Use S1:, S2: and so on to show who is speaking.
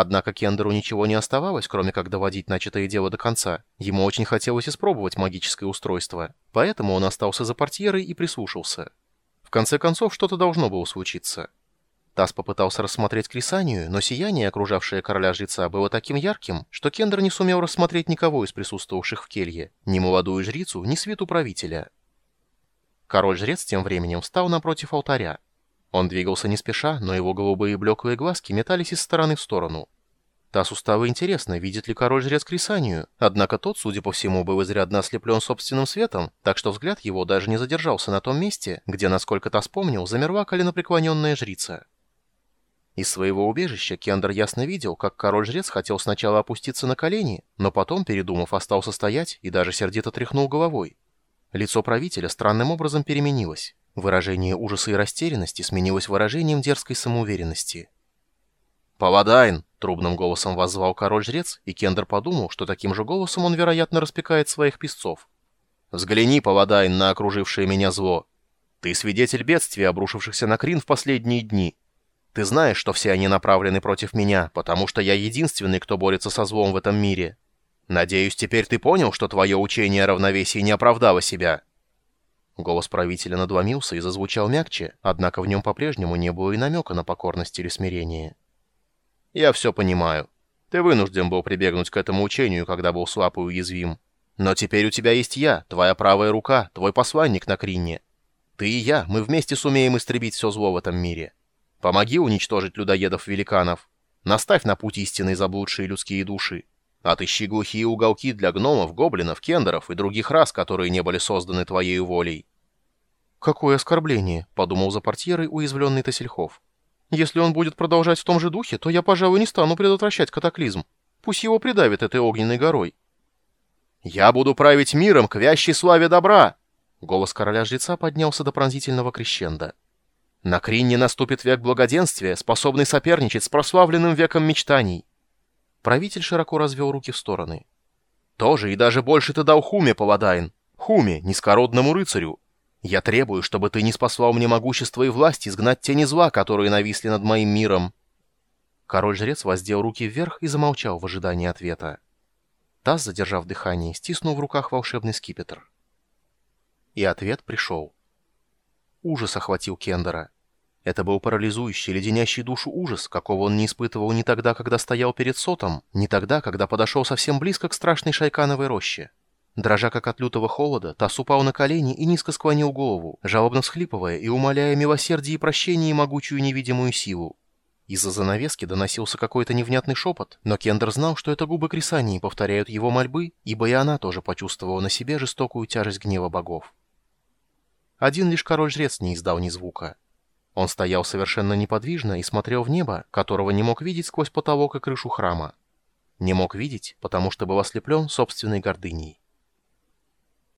S1: Однако Кендеру ничего не оставалось, кроме как доводить начатое дело до конца. Ему очень хотелось испробовать магическое устройство, поэтому он остался за портьерой и прислушался. В конце концов, что-то должно было случиться. Тасс попытался рассмотреть Крисанию, но сияние, окружавшее короля-жреца, было таким ярким, что Кендер не сумел рассмотреть никого из присутствовавших в келье, ни молодую жрицу, ни свиту правителя. Король-жрец тем временем встал напротив алтаря. Он двигался не спеша, но его голубые блеклые глазки метались из стороны в сторону. Тасу стало интересно, видит ли король-жрец Крисанию, однако тот, судя по всему, был изрядно ослеплен собственным светом, так что взгляд его даже не задержался на том месте, где, насколько Тас помнил, замерла коленопреклоненная жрица. Из своего убежища Кендер ясно видел, как король-жрец хотел сначала опуститься на колени, но потом, передумав, остался стоять и даже сердито тряхнул головой. Лицо правителя странным образом переменилось. Выражение ужаса и растерянности сменилось выражением дерзкой самоуверенности. «Паладайн!» — трубным голосом воззвал король-жрец, и Кендер подумал, что таким же голосом он, вероятно, распекает своих песцов. «Взгляни, Паладайн, на окружившее меня зло. Ты свидетель бедствий, обрушившихся на Крин в последние дни. Ты знаешь, что все они направлены против меня, потому что я единственный, кто борется со злом в этом мире. Надеюсь, теперь ты понял, что твое учение о равновесии не оправдало себя». Голос правителя надломился и зазвучал мягче, однако в нем по-прежнему не было и намека на покорность или смирение. «Я все понимаю. Ты вынужден был прибегнуть к этому учению, когда был слаб и уязвим. Но теперь у тебя есть я, твоя правая рука, твой посланник на Кринне. Ты и я, мы вместе сумеем истребить все зло в этом мире. Помоги уничтожить людоедов-великанов. Наставь на путь истинной заблудшие людские души. Отыщи глухие уголки для гномов, гоблинов, кендеров и других рас, которые не были созданы твоей волей. «Какое оскорбление!» — подумал за портьерой уязвленный Тасельхов. «Если он будет продолжать в том же духе, то я, пожалуй, не стану предотвращать катаклизм. Пусть его придавит этой огненной горой». «Я буду править миром к вящей славе добра!» Голос короля-жреца поднялся до пронзительного крещенда. «На Кринне наступит век благоденствия, способный соперничать с прославленным веком мечтаний. Правитель широко развел руки в стороны. «Тоже и даже больше ты дал Хуме, Паладайн! Хуме, низкородному рыцарю! Я требую, чтобы ты не спасал мне могущество и власть изгнать тени зла, которые нависли над моим миром!» Король-жрец воздел руки вверх и замолчал в ожидании ответа. Таз, задержав дыхание, стиснул в руках волшебный скипетр. И ответ пришел. Ужас охватил Кендера. Это был парализующий, леденящий душу ужас, какого он не испытывал ни тогда, когда стоял перед сотом, ни тогда, когда подошел совсем близко к страшной шайкановой роще. Дрожа как от лютого холода, Тасс упал на колени и низко склонил голову, жалобно всхлипывая и умоляя милосердие и прощение и могучую невидимую силу. Из-за занавески доносился какой-то невнятный шепот, но Кендер знал, что это губы Крисании повторяют его мольбы, ибо и она тоже почувствовала на себе жестокую тяжесть гнева богов. Один лишь король-жрец не издал ни звука. Он стоял совершенно неподвижно и смотрел в небо, которого не мог видеть сквозь потолок и крышу храма. Не мог видеть, потому что был ослеплен собственной гордыней.